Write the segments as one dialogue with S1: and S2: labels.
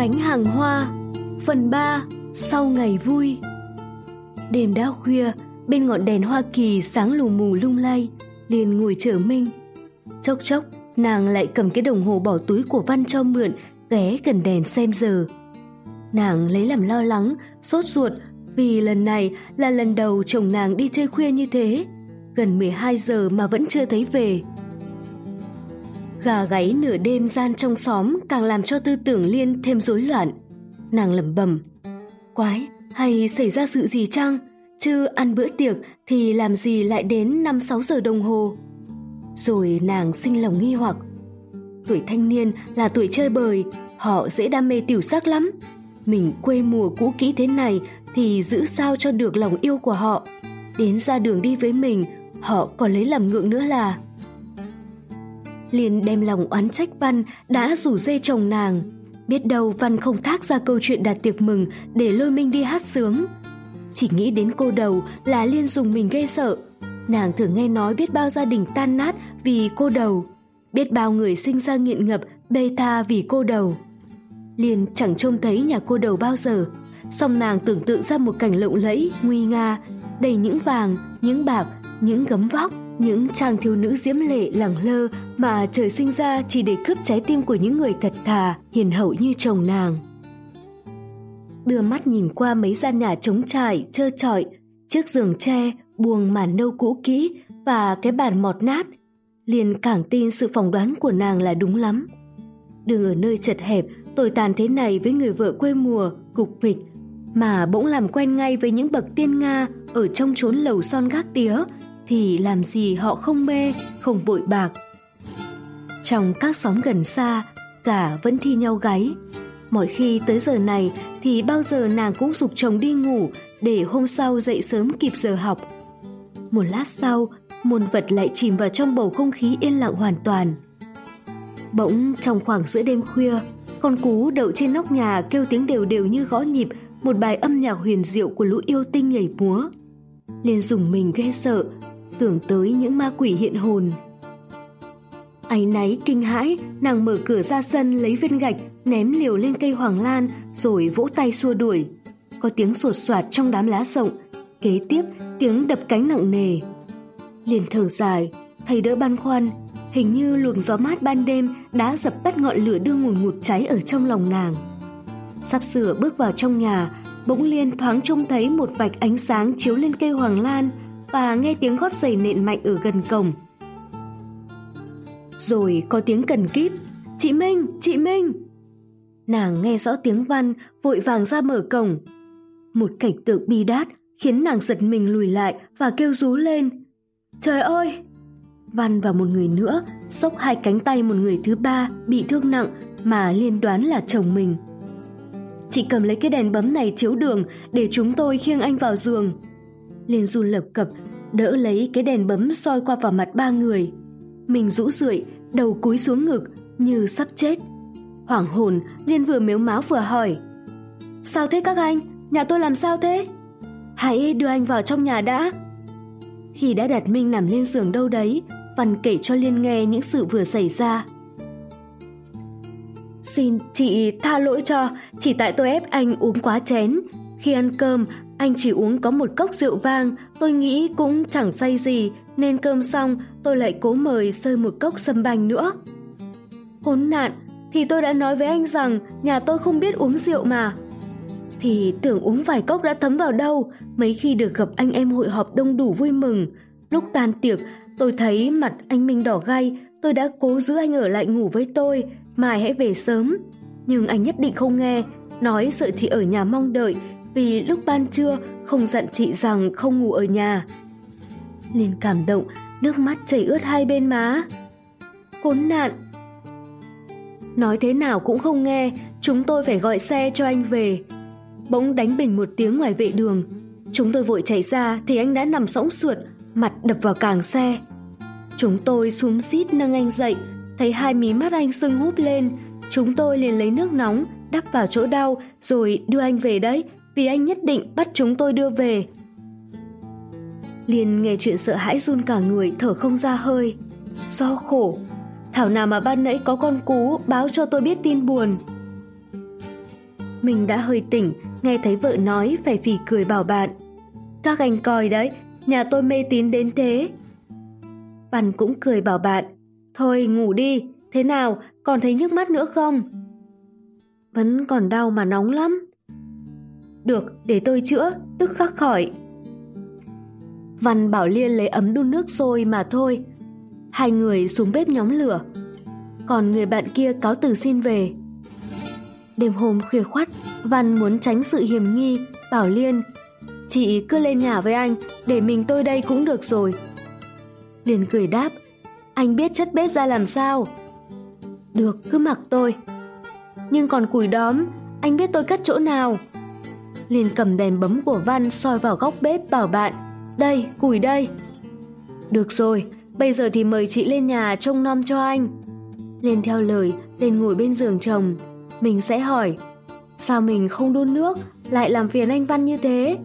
S1: gánh hàng hoa. Phần 3 Sau ngày vui. Đêm đã khuya, Bên ngọn đèn Hoa Kỳ sáng lù mù lung lay, liền ngồi chờ Minh. Chốc chốc, nàng lại cầm cái đồng hồ bỏ túi của Văn cho mượn, ghé gần đèn xem giờ. Nàng lấy làm lo lắng, sốt ruột, vì lần này là lần đầu chồng nàng đi chơi khuya như thế. Gần 12 giờ mà vẫn chưa thấy về gà gáy nửa đêm gian trong xóm càng làm cho tư tưởng liên thêm rối loạn. Nàng lẩm bẩm, quái, hay xảy ra sự gì chăng? Chứ ăn bữa tiệc thì làm gì lại đến năm sáu giờ đồng hồ? Rồi nàng sinh lòng nghi hoặc, tuổi thanh niên là tuổi chơi bời, họ dễ đam mê tiểu sắc lắm. Mình quê mùa cũ kỹ thế này thì giữ sao cho được lòng yêu của họ. Đến ra đường đi với mình, họ còn lấy làm ngượng nữa là liền đem lòng oán trách văn đã rủ dê chồng nàng. Biết đâu văn không thác ra câu chuyện đặt tiệc mừng để lôi minh đi hát sướng. Chỉ nghĩ đến cô đầu là liên dùng mình ghê sợ. Nàng thường nghe nói biết bao gia đình tan nát vì cô đầu. Biết bao người sinh ra nghiện ngập, bê tha vì cô đầu. Liền chẳng trông thấy nhà cô đầu bao giờ. Song nàng tưởng tượng ra một cảnh lộng lẫy, nguy nga, đầy những vàng, những bạc, những gấm vóc những chàng thiếu nữ diễm lệ, lẳng lơ mà trời sinh ra chỉ để cướp trái tim của những người thật thà, hiền hậu như chồng nàng. Đưa mắt nhìn qua mấy gian nhà trống trải, trơ trọi, chiếc giường tre, buồng màn nâu cũ kỹ và cái bàn mọt nát, liền càng tin sự phỏng đoán của nàng là đúng lắm. Đừng ở nơi chật hẹp, tồi tàn thế này với người vợ quê mùa, cục mịch mà bỗng làm quen ngay với những bậc tiên nga ở trong chốn lầu son gác tía thì làm gì họ không mê, không bội bạc. Trong các xóm gần xa, cả vẫn thi nhau gáy. Mỗi khi tới giờ này thì bao giờ nàng cũng dục chồng đi ngủ để hôm sau dậy sớm kịp giờ học. Một lát sau muôn vật lại chìm vào trong bầu không khí yên lặng hoàn toàn. Bỗng trong khoảng giữa đêm khuya, con cú đậu trên nóc nhà kêu tiếng đều đều như gõ nhịp một bài âm nhạc huyền diệu của lũ yêu tinh nhảy múa. Liền dùng mình ghê sợ tưởng tới những ma quỷ hiện hồn. Áy náy, kinh hãi, nàng mở cửa ra sân lấy viên gạch, ném liều lên cây hoàng lan, rồi vỗ tay xua đuổi. Có tiếng sột soạt trong đám lá rộng, kế tiếp tiếng đập cánh nặng nề. Liền thở dài thầy đỡ băn khoăn, hình như luồng gió mát ban đêm đã dập tắt ngọn lửa đưa ngùn ngụt cháy ở trong lòng nàng. Sắp sửa bước vào trong nhà, bỗng liên thoáng trông thấy một vạch ánh sáng chiếu lên cây hoàng lan và nghe tiếng gót giày nện mạnh ở gần cổng. Rồi có tiếng cần kíp. Chị minh chị minh. Nàng nghe rõ tiếng văn, vội vàng ra mở cổng. Một cảnh tượng bi đát khiến nàng giật mình lùi lại và kêu rú lên. Trời ơi! Văn và một người nữa xốc hai cánh tay một người thứ ba bị thương nặng mà liên đoán là chồng mình. Chị cầm lấy cái đèn bấm này chiếu đường để chúng tôi khiêng anh vào giường liên run lập cập, đỡ lấy cái đèn bấm soi qua vào mặt ba người. Mình rũ rượi, đầu cúi xuống ngực như sắp chết. Hoảng hồn, liên vừa mếu máo vừa hỏi, sao thế các anh? Nhà tôi làm sao thế? Hãy đưa anh vào trong nhà đã. Khi đã đặt minh nằm lên giường đâu đấy, văn kể cho liên nghe những sự vừa xảy ra. Xin chị tha lỗi cho, chỉ tại tôi ép anh uống quá chén. Khi ăn cơm anh chỉ uống có một cốc rượu vang, tôi nghĩ cũng chẳng say gì, nên cơm xong, tôi lại cố mời sơi một cốc sâm banh nữa. Khốn nạn, thì tôi đã nói với anh rằng nhà tôi không biết uống rượu mà. Thì tưởng uống vài cốc đã thấm vào đâu, mấy khi được gặp anh em hội họp đông đủ vui mừng. Lúc tan tiệc, tôi thấy mặt anh minh đỏ gay tôi đã cố giữ anh ở lại ngủ với tôi, mai hãy về sớm. Nhưng anh nhất định không nghe, nói sợ chị ở nhà mong đợi vì lúc ban trưa không dặn chị rằng không ngủ ở nhà. Liền cảm động nước mắt chảy ướt hai bên má. Khốn nạn. Nói thế nào cũng không nghe chúng tôi phải gọi xe cho anh về. Bỗng đánh bình một tiếng ngoài vệ đường. Chúng tôi vội chạy ra thì anh đã nằm sõng sượt, mặt đập vào càng xe. Chúng tôi súng xít nâng anh dậy thấy hai mí mắt anh sưng húp lên. Chúng tôi liền lấy nước nóng đắp vào chỗ đau rồi đưa anh về đấy vì anh nhất định bắt chúng tôi đưa về liền nghe chuyện sợ hãi run cả người thở không ra hơi do khổ thảo nào mà ban nãy có con cú báo cho tôi biết tin buồn Mình đã hơi tỉnh, nghe thấy vợ nói phải phỉ cười bảo bạn. Các anh coi đấy, nhà tôi mê tín đến thế. Văn cũng cười bảo bạn, thôi ngủ đi, thế nào, còn thấy nhức mắt nữa không? Vẫn còn đau mà nóng lắm. Được, để tôi chữa, tức khắc khỏi. Văn bảo Liên lấy ấm đun nước sôi mà thôi. Hai người xuống bếp nhóm lửa. Còn người bạn kia cáo từ xin về. Đêm hôm khuya khoắt, Văn muốn tránh sự hiểm nghi, bảo Liên Chị cứ lên nhà với anh, để mình tôi đây cũng được rồi. Liên cười đáp, anh biết chất bếp ra làm sao? Được, cứ mặc tôi. Nhưng còn củi đóm, anh biết tôi cất chỗ nào? Liền cầm đèn bấm của Văn soi vào góc bếp bảo bạn, đây, củi đây. Được rồi, bây giờ thì mời chị lên nhà trông nom cho anh. Lên theo lời, lên ngồi bên giường chồng. Mình sẽ hỏi, sao mình không đun nước, lại làm phiền anh Văn như thế?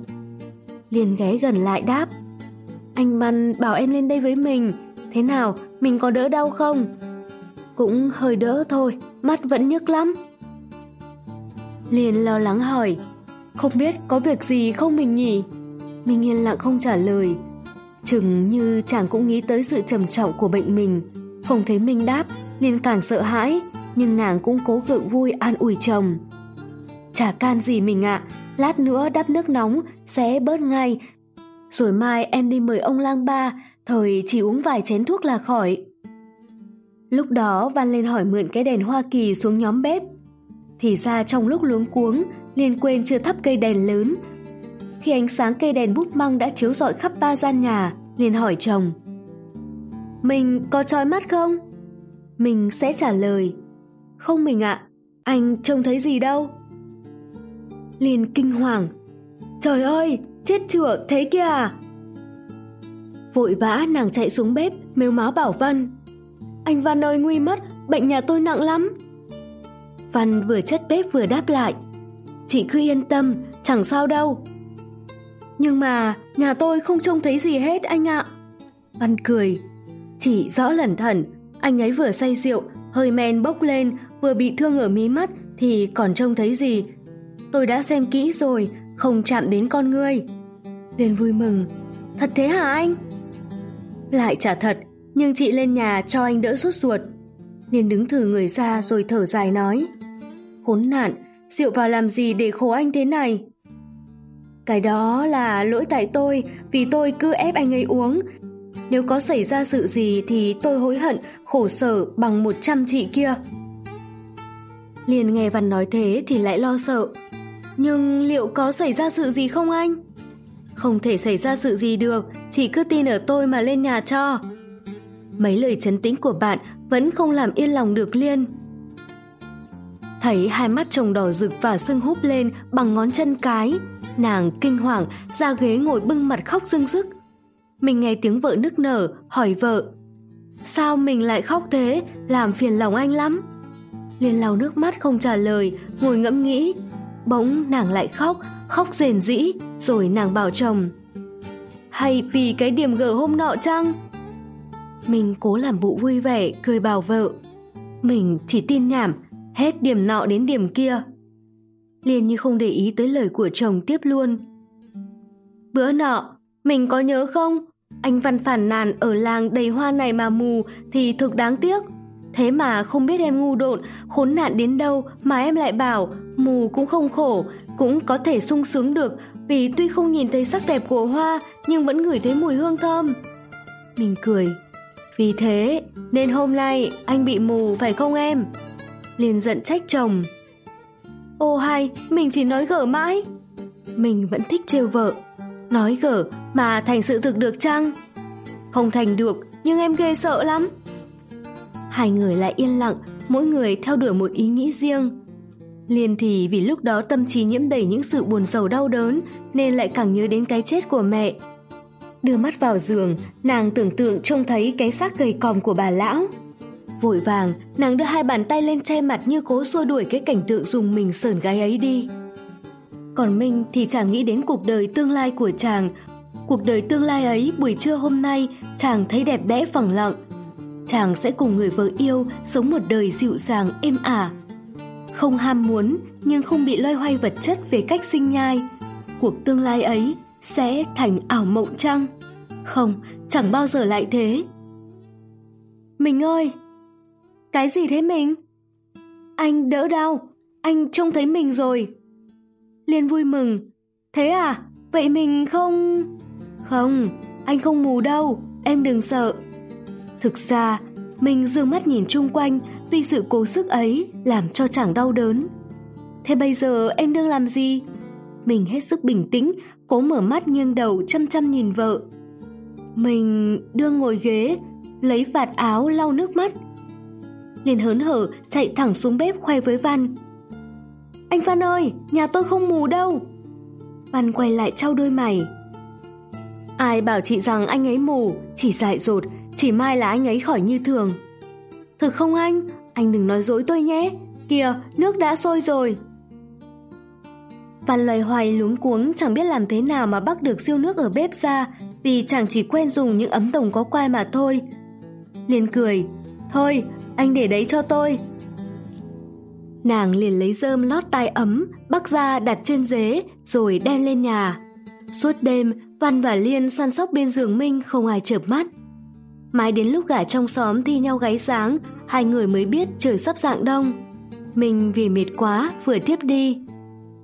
S1: liền ghé gần lại đáp. Anh Văn bảo em lên đây với mình, thế nào, mình có đỡ đau không? Cũng hơi đỡ thôi, mắt vẫn nhức lắm. Liền lo lắng hỏi, không biết có việc gì không mình nhỉ? Mình yên lặng không trả lời. Chừng như chàng cũng nghĩ tới sự trầm trọng của bệnh mình. Không thấy mình đáp, liền càng sợ hãi, nhưng nàng cũng cố gượng vui an ủi chồng. Chả can gì mình ạ, lát nữa đắp nước nóng sẽ bớt ngay. Rồi mai em đi mời ông lang ba, thời chỉ uống vài chén thuốc là khỏi. Lúc đó Văn lên hỏi mượn cái đèn Hoa Kỳ xuống nhóm bếp. Thì ra trong lúc luống cuống, liền quên chưa thắp cây đèn lớn. Khi ánh sáng cây đèn bút măng đã chiếu rọi khắp ba gian nhà, liền hỏi chồng. Mình có trói mắt không? Mình sẽ trả lời. Không mình ạ, anh trông thấy gì đâu liền kinh hoàng. Trời ơi, chết chửa, thế kìa à? Vội vã nàng chạy xuống bếp, mếu máu bảo Văn. Anh Văn ơi nguy mất, bệnh nhà tôi nặng lắm. Văn vừa chất bếp vừa đáp lại. Chị cứ yên tâm, chẳng sao đâu. Nhưng mà nhà tôi không trông thấy gì hết anh ạ. Văn cười. Chỉ rõ lẩn thẩn, anh ấy vừa say rượu, hơi men bốc lên, vừa bị thương ở mí mắt thì còn trông thấy gì tôi đã xem kỹ rồi, không chạm đến con ngươi. Liên vui mừng, thật thế hả anh? Lại trả thật, nhưng chị lên nhà cho anh đỡ sốt ruột. Liên đứng thử người ra rồi thở dài nói. Khốn nạn, rượu vào làm gì để khổ anh thế này? Cái đó là lỗi tại tôi vì tôi cứ ép anh ấy uống. Nếu có xảy ra sự gì thì tôi hối hận, khổ sở bằng một trăm chị kia. Liền nghe Văn nói thế thì lại lo sợ. Nhưng liệu có xảy ra sự gì không anh? Không thể xảy ra sự gì được, chị cứ tin ở tôi mà lên nhà cho. Mấy lời chấn tĩnh của bạn vẫn không làm yên lòng được Liên. Thấy hai mắt chồng đỏ rực và sưng húp lên bằng ngón chân cái, nàng kinh hoàng ra ghế ngồi bưng mặt khóc rưng rức. Mình nghe tiếng vợ nức nở, hỏi vợ. Sao mình lại khóc thế, làm phiền lòng anh lắm. Liên lau nước mắt không trả lời, ngồi ngẫm nghĩ, Bỗng nàng lại khóc, khóc rền rĩ, rồi nàng bảo chồng. Hay vì cái điểm gở hôm nọ chăng? Mình cố làm bộ vui vẻ, cười bảo vợ. Mình chỉ tin nhảm, hết điểm nọ đến điểm kia. Liền như không để ý tới lời của chồng tiếp luôn. Bữa nọ, mình có nhớ không? Anh Văn phản nàn ở làng đầy hoa này mà mù thì thực đáng tiếc. Thế mà không biết em ngu độn, khốn nạn đến đâu mà em lại bảo mù cũng không khổ, cũng có thể sung sướng được vì tuy không nhìn thấy sắc đẹp của hoa nhưng vẫn ngửi thấy mùi hương thơm. Mình cười. Vì thế nên hôm nay anh bị mù phải không em? Liền giận trách chồng. Ô hay, mình chỉ nói gở mãi. Mình vẫn thích trêu vợ. Nói gở mà thành sự thực được chăng? Không thành được, nhưng em ghê sợ lắm. Hai người lại yên lặng, mỗi người theo đuổi một ý nghĩ riêng. Liên thì vì lúc đó tâm trí nhiễm đầy những sự buồn rầu đau đớn nên lại càng nhớ đến cái chết của mẹ. Đưa mắt vào giường, nàng tưởng tượng trông thấy cái xác gầy còm của bà lão. Vội vàng, nàng đưa hai bàn tay lên che mặt như cố xua đuổi cái cảnh tượng dùng mình sờn gái ấy đi. Còn Minh thì chàng nghĩ đến cuộc đời tương lai của chàng. Cuộc đời tương lai ấy buổi trưa hôm nay chàng thấy đẹp đẽ phẳng lặng, chàng sẽ cùng người vợ yêu sống một đời dịu dàng êm ả. không ham muốn nhưng không bị loay hoay vật chất về cách sinh nhai. Cuộc tương lai ấy sẽ thành ảo mộng chăng? Không, chẳng bao giờ lại thế. Mình ơi! Cái gì thế mình? Anh đỡ đau, anh trông thấy mình rồi. Liên vui mừng. Thế à? Vậy mình không... Không, anh không mù đâu, em đừng sợ. Thực ra, mình dương mắt nhìn chung quanh vì sự cố sức ấy làm cho chàng đau đớn. Thế bây giờ em đang làm gì? Mình hết sức bình tĩnh, cố mở mắt nghiêng đầu chăm chăm nhìn vợ. Mình đương ngồi ghế, lấy vạt áo lau nước mắt. Liền hớn hở chạy thẳng xuống bếp khoe với Văn. Anh Văn ơi, nhà tôi không mù đâu. Văn quay lại trao đôi mày. Ai bảo chị rằng anh ấy mù, chỉ dại dột, chỉ mai là anh ấy khỏi như thường. Thực không anh? Anh đừng nói dối tôi nhé. Kìa, nước đã sôi rồi. Văn loay hoay luống cuống chẳng biết làm thế nào mà bắt được siêu nước ở bếp ra vì chàng chỉ quen dùng những ấm đồng có quai mà thôi. Liền cười, thôi, anh để đấy cho tôi. Nàng liền lấy rơm lót tai ấm, bắc ra đặt trên dế rồi đem lên nhà. Suốt đêm, Văn và Liên săn sóc bên giường Minh không ai chợp mắt. Mãi đến lúc gả trong xóm thi nhau gáy sáng, hai người mới biết trời sắp dạng đông. Mình vì mệt quá, vừa tiếp đi.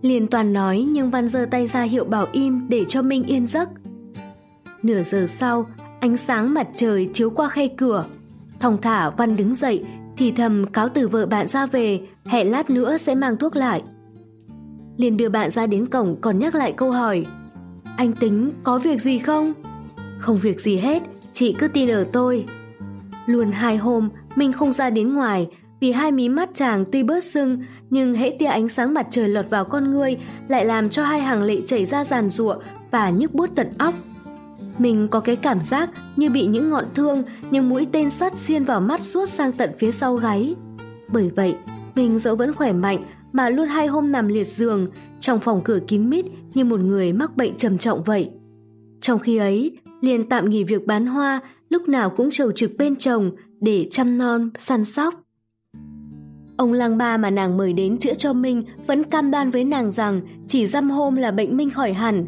S1: Liên toàn nói nhưng Văn giơ tay ra hiệu bảo im để cho Minh yên giấc. Nửa giờ sau, ánh sáng mặt trời chiếu qua khe cửa. Thong thả Văn đứng dậy, thì thầm cáo từ vợ bạn ra về, hẹn lát nữa sẽ mang thuốc lại. liền đưa bạn ra đến cổng còn nhắc lại câu hỏi. Anh tính có việc gì không? Không việc gì hết, chị cứ tin ở tôi. Luôn hai hôm, mình không ra đến ngoài, vì hai mí mắt chàng tuy bớt sưng, nhưng hễ tia ánh sáng mặt trời lọt vào con ngươi lại làm cho hai hàng lệ chảy ra giàn giụa và nhức buốt tận óc. Mình có cái cảm giác như bị những ngọn thương, những mũi tên sắt xiên vào mắt suốt sang tận phía sau gáy. Bởi vậy, mình dẫu vẫn khỏe mạnh mà luôn hai hôm nằm liệt giường, trong phòng cửa kín mít như một người mắc bệnh trầm trọng vậy. Trong khi ấy, liền tạm nghỉ việc bán hoa, lúc nào cũng trầu trực bên chồng để chăm non, săn sóc. Ông lang ba mà nàng mời đến chữa cho Minh vẫn cam đoan với nàng rằng chỉ dăm hôm là bệnh Minh khỏi hẳn.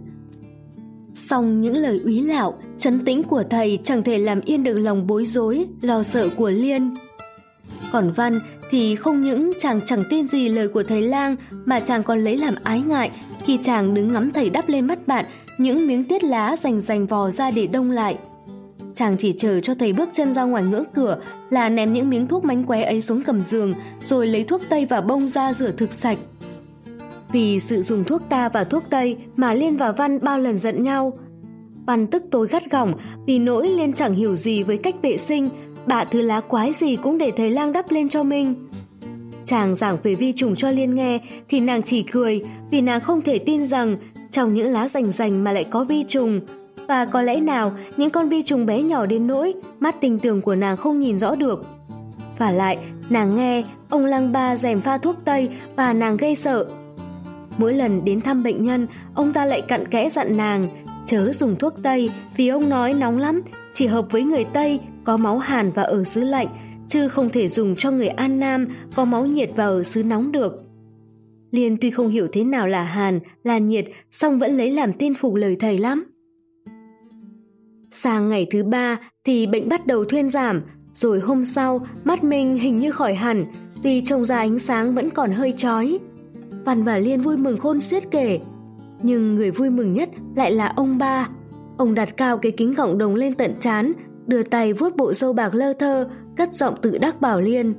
S1: Song những lời úy lạo, chấn tĩnh của thầy chẳng thể làm yên được lòng bối rối, lo sợ của Liên. Còn Văn thì không những chàng chẳng tin gì lời của thầy lang mà chàng còn lấy làm ái ngại khi chàng đứng ngắm thầy đắp lên mắt bạn những miếng tiết lá rành rành vò ra để đông lại. Chàng chỉ chờ cho thầy bước chân ra ngoài ngưỡng cửa là ném những miếng thuốc mánh qué ấy xuống cầm giường rồi lấy thuốc tây và bông ra rửa thực sạch. Vì sự dùng thuốc ta và thuốc tây mà Liên và Văn bao lần giận nhau. Văn tức tối gắt gỏng vì nỗi Liên chẳng hiểu gì với cách vệ sinh, bạ thứ lá quái gì cũng để thầy lang đắp lên cho mình. Chàng giảng về vi trùng cho Liên nghe thì nàng chỉ cười vì nàng không thể tin rằng trong những lá rành rành mà lại có vi trùng. Và có lẽ nào những con vi trùng bé nhỏ đến nỗi mắt tình tường của nàng không nhìn rõ được. Và lại, nàng nghe ông lang ba rèm pha thuốc tây và nàng gây sợ. Mỗi lần đến thăm bệnh nhân, ông ta lại cặn kẽ dặn nàng chớ dùng thuốc tây vì ông nói nóng lắm, chỉ hợp với người Tây có máu hàn và ở xứ lạnh, chứ không thể dùng cho người An Nam có máu nhiệt và ở xứ nóng được. Liên tuy không hiểu thế nào là hàn, là nhiệt, song vẫn lấy làm tin phục lời thầy lắm. Sang ngày thứ ba thì bệnh bắt đầu thuyên giảm, rồi hôm sau mắt mình hình như khỏi hẳn, tuy trông ra ánh sáng vẫn còn hơi chói. Văn và Liên vui mừng khôn xiết kể, nhưng người vui mừng nhất lại là ông ba. Ông đặt cao cái kính gọng đồng lên tận chán, đưa tay vuốt bộ râu bạc lơ thơ, cất giọng tự đắc bảo Liên.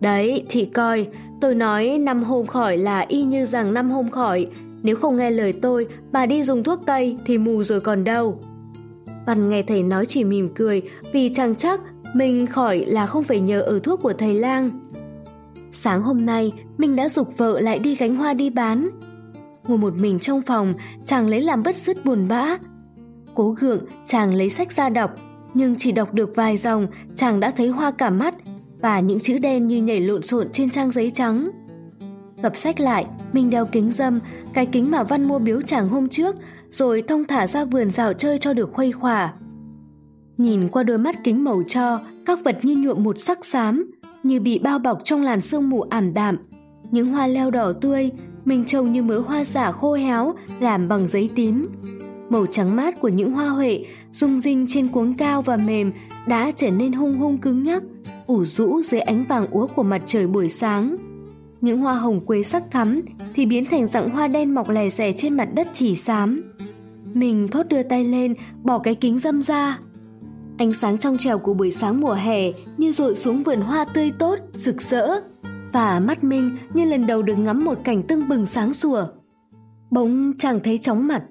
S1: Đấy, chị coi, tôi nói năm hôm khỏi là y như rằng năm hôm khỏi, nếu không nghe lời tôi mà đi dùng thuốc tây thì mù rồi còn đâu. Văn nghe thầy nói chỉ mỉm cười vì chẳng chắc mình khỏi là không phải nhờ ở thuốc của thầy lang. Sáng hôm nay, mình đã dục vợ lại đi gánh hoa đi bán. Ngồi một mình trong phòng, chàng lấy làm bất dứt buồn bã. Cố gượng, chàng lấy sách ra đọc, nhưng chỉ đọc được vài dòng, chàng đã thấy hoa cả mắt và những chữ đen như nhảy lộn xộn trên trang giấy trắng. Gập sách lại, mình đeo kính dâm, cái kính mà Văn mua biếu chàng hôm trước, rồi thông thả ra vườn dạo chơi cho được khuây khỏa. Nhìn qua đôi mắt kính màu cho, các vật như nhuộm một sắc xám, như bị bao bọc trong làn sương mù ảm đạm, Những hoa leo đỏ tươi, mình trông như mớ hoa giả khô héo làm bằng giấy tím. Màu trắng mát của những hoa huệ rung rinh trên cuống cao và mềm đã trở nên hung hung cứng nhắc, ủ rũ dưới ánh vàng úa của mặt trời buổi sáng. Những hoa hồng quế sắc thắm thì biến thành dạng hoa đen mọc lè xè trên mặt đất chỉ xám. Mình thốt đưa tay lên, bỏ cái kính dâm ra. Ánh sáng trong trèo của buổi sáng mùa hè như rội xuống vườn hoa tươi tốt, rực rỡ. Và mắt minh như lần đầu được ngắm một cảnh tưng bừng sáng sủa. Bỗng chàng thấy chóng mặt,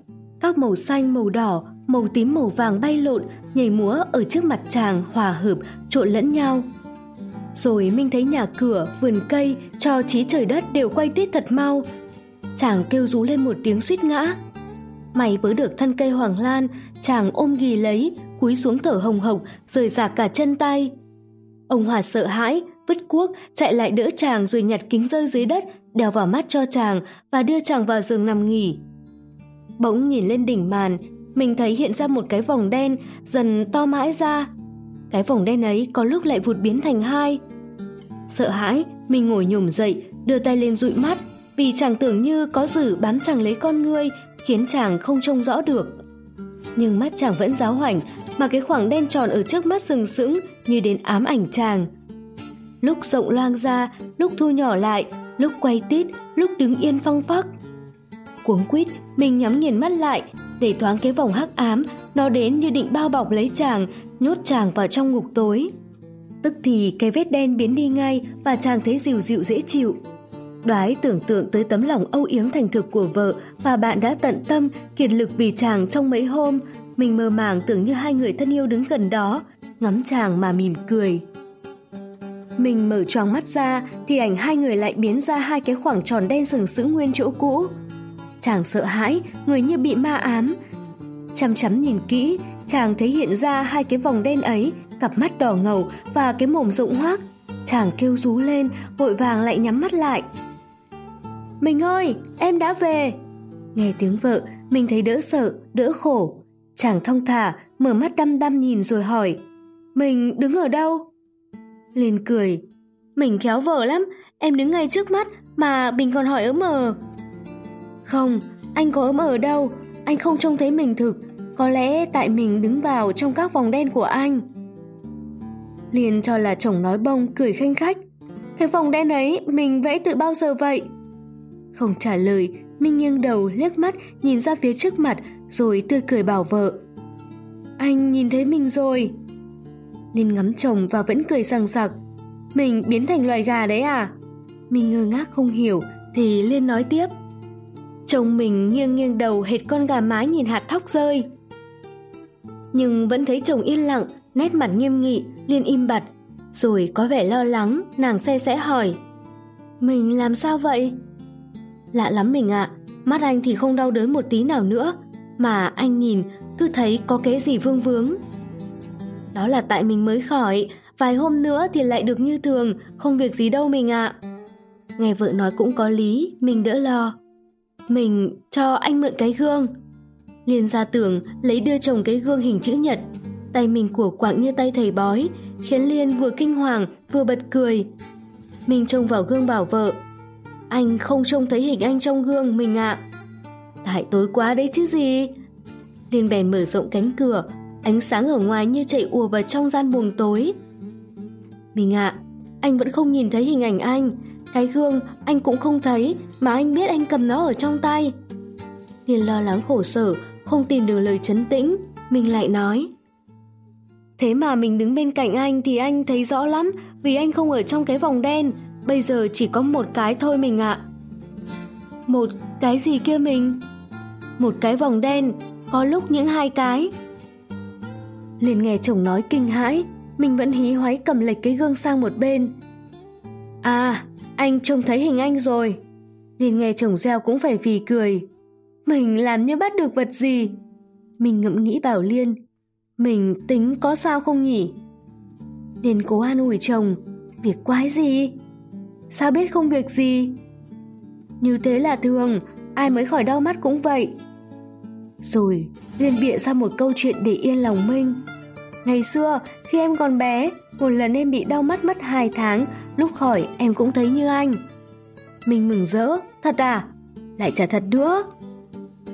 S1: các màu xanh, màu đỏ, màu tím, màu vàng bay lộn, nhảy múa ở trước mặt chàng hòa hợp, trộn lẫn nhau. Rồi Minh thấy nhà cửa, vườn cây, cho trí trời đất đều quay tít thật mau. Chàng kêu rú lên một tiếng suýt ngã. May với được thân cây hoàng lan, chàng ôm ghì lấy, cúi xuống thở hồng hộc, rời rạc cả chân tay. Ông Hòa sợ hãi, vứt cuốc, chạy lại đỡ chàng rồi nhặt kính rơi dưới đất, đeo vào mắt cho chàng và đưa chàng vào giường nằm nghỉ. Bỗng nhìn lên đỉnh màn, mình thấy hiện ra một cái vòng đen dần to mãi ra. Cái vòng đen ấy có lúc lại vụt biến thành hai. Sợ hãi, mình ngồi nhổm dậy, đưa tay lên dụi mắt, vì chàng tưởng như có dử bám chàng lấy con ngươi, khiến chàng không trông rõ được. Nhưng mắt chàng vẫn giáo hoảnh, mà cái khoảng đen tròn ở trước mắt sừng sững như đến ám ảnh chàng. Lúc rộng loang ra, lúc thu nhỏ lại, lúc quay tít, lúc đứng yên phăng phắc. Cuống quýt, mình nhắm nghiền mắt lại, để thoáng cái vòng hắc ám, nó đến như định bao bọc lấy chàng, nhốt chàng vào trong ngục tối. Tức thì cái vết đen biến đi ngay và chàng thấy dịu dịu dễ chịu. Đoái tưởng tượng tới tấm lòng âu yếm thành thực của vợ và bạn đã tận tâm, kiệt lực vì chàng trong mấy hôm. Mình mơ màng tưởng như hai người thân yêu đứng gần đó, ngắm chàng mà mỉm cười. Mình mở choàng mắt ra thì ảnh hai người lại biến ra hai cái khoảng tròn đen sừng sững nguyên chỗ cũ. Chàng sợ hãi, người như bị ma ám. Chăm chăm nhìn kỹ, chàng thấy hiện ra hai cái vòng đen ấy, cặp mắt đỏ ngầu và cái mồm rộng hoác. Chàng kêu rú lên, vội vàng lại nhắm mắt lại. Mình ơi, em đã về. Nghe tiếng vợ, mình thấy đỡ sợ, đỡ khổ. Chàng thông thả, mở mắt đăm đăm nhìn rồi hỏi. Mình đứng ở đâu? Liền cười. Mình khéo vợ lắm, em đứng ngay trước mắt mà mình còn hỏi ấm mờ. Không, anh có ấm ở đâu, anh không trông thấy mình thực, có lẽ tại mình đứng vào trong các vòng đen của anh. Liền cho là chồng nói bông cười khanh khách. Cái vòng đen ấy mình vẽ từ bao giờ vậy? Không trả lời, Minh nghiêng đầu liếc mắt nhìn ra phía trước mặt rồi tươi cười bảo vợ. Anh nhìn thấy mình rồi. Nên ngắm chồng và vẫn cười sằng sặc. Mình biến thành loài gà đấy à? Mình ngơ ngác không hiểu thì lên nói tiếp. Chồng mình nghiêng nghiêng đầu hệt con gà mái nhìn hạt thóc rơi. Nhưng vẫn thấy chồng yên lặng, nét mặt nghiêm nghị, Liên im bặt. Rồi có vẻ lo lắng, nàng xe sẽ hỏi. Mình làm sao vậy? Lạ lắm mình ạ, mắt anh thì không đau đớn một tí nào nữa, mà anh nhìn cứ thấy có cái gì vương vướng. Đó là tại mình mới khỏi, vài hôm nữa thì lại được như thường, không việc gì đâu mình ạ. Nghe vợ nói cũng có lý, mình đỡ lo. Mình cho anh mượn cái gương. Liên ra tưởng lấy đưa chồng cái gương hình chữ nhật. Tay mình của quạng như tay thầy bói, khiến Liên vừa kinh hoàng vừa bật cười. Mình trông vào gương bảo vợ. Anh không trông thấy hình anh trong gương mình ạ. Tại tối quá đấy chứ gì. Liên bèn mở rộng cánh cửa, ánh sáng ở ngoài như chạy ùa vào trong gian buồng tối. Mình ạ, anh vẫn không nhìn thấy hình ảnh anh, cái gương anh cũng không thấy mà anh biết anh cầm nó ở trong tay. liên lo lắng khổ sở, không tìm được lời chấn tĩnh, mình lại nói. Thế mà mình đứng bên cạnh anh thì anh thấy rõ lắm vì anh không ở trong cái vòng đen, bây giờ chỉ có một cái thôi mình ạ. Một cái gì kia mình? Một cái vòng đen, có lúc những hai cái. Liền nghe chồng nói kinh hãi, mình vẫn hí hoáy cầm lệch cái gương sang một bên. À, anh trông thấy hình anh rồi. Liền nghe chồng gieo cũng phải vì cười. Mình làm như bắt được vật gì? Mình ngẫm nghĩ bảo Liên. Mình tính có sao không nhỉ? liền cố an ủi chồng. Việc quái gì? Sao biết không việc gì? Như thế là thường, ai mới khỏi đau mắt cũng vậy. Rồi, liền bịa ra một câu chuyện để yên lòng Minh. Ngày xưa, khi em còn bé, một lần em bị đau mắt mất 2 tháng, lúc khỏi em cũng thấy như anh. Mình mừng rỡ, thật à? Lại trả thật nữa.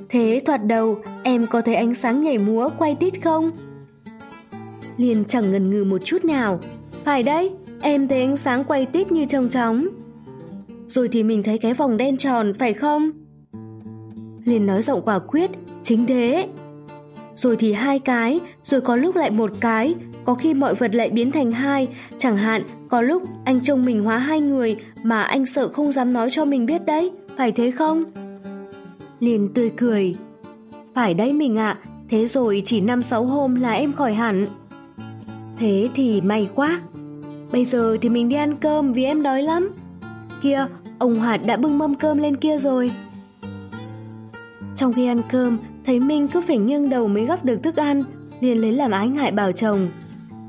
S1: Thế thoạt đầu, em có thấy ánh sáng nhảy múa quay tít không? Liền chẳng ngần ngừ một chút nào. Phải đấy, em thấy ánh sáng quay tít như trông chóng. Rồi thì mình thấy cái vòng đen tròn, phải không? Liền nói giọng quả quyết, chính thế. Rồi thì hai cái, rồi có lúc lại một cái, có khi mọi vật lại biến thành hai, chẳng hạn có lúc anh trông mình hóa hai người mà anh sợ không dám nói cho mình biết đấy, phải thế không? Liền tươi cười. Phải đấy mình ạ, thế rồi chỉ năm sáu hôm là em khỏi hẳn. Thế thì may quá. Bây giờ thì mình đi ăn cơm vì em đói lắm. Kia, ông Hoạt đã bưng mâm cơm lên kia rồi. Trong khi ăn cơm, thấy Minh cứ phải nghiêng đầu mới gắp được thức ăn, liền lấy làm ái ngại bảo chồng.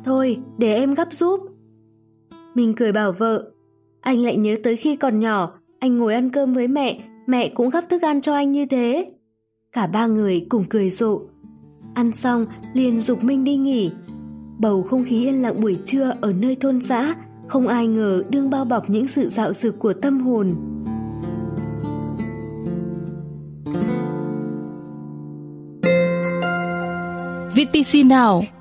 S1: Thôi, để em gắp giúp. Mình cười bảo vợ. Anh lại nhớ tới khi còn nhỏ, anh ngồi ăn cơm với mẹ, mẹ cũng gắp thức ăn cho anh như thế. Cả ba người cùng cười rộ. Ăn xong, liền dục Minh đi nghỉ. Bầu không khí yên lặng buổi trưa ở nơi thôn xã, không ai ngờ đương bao bọc những sự dạo dực của tâm hồn.
S2: VTC Now.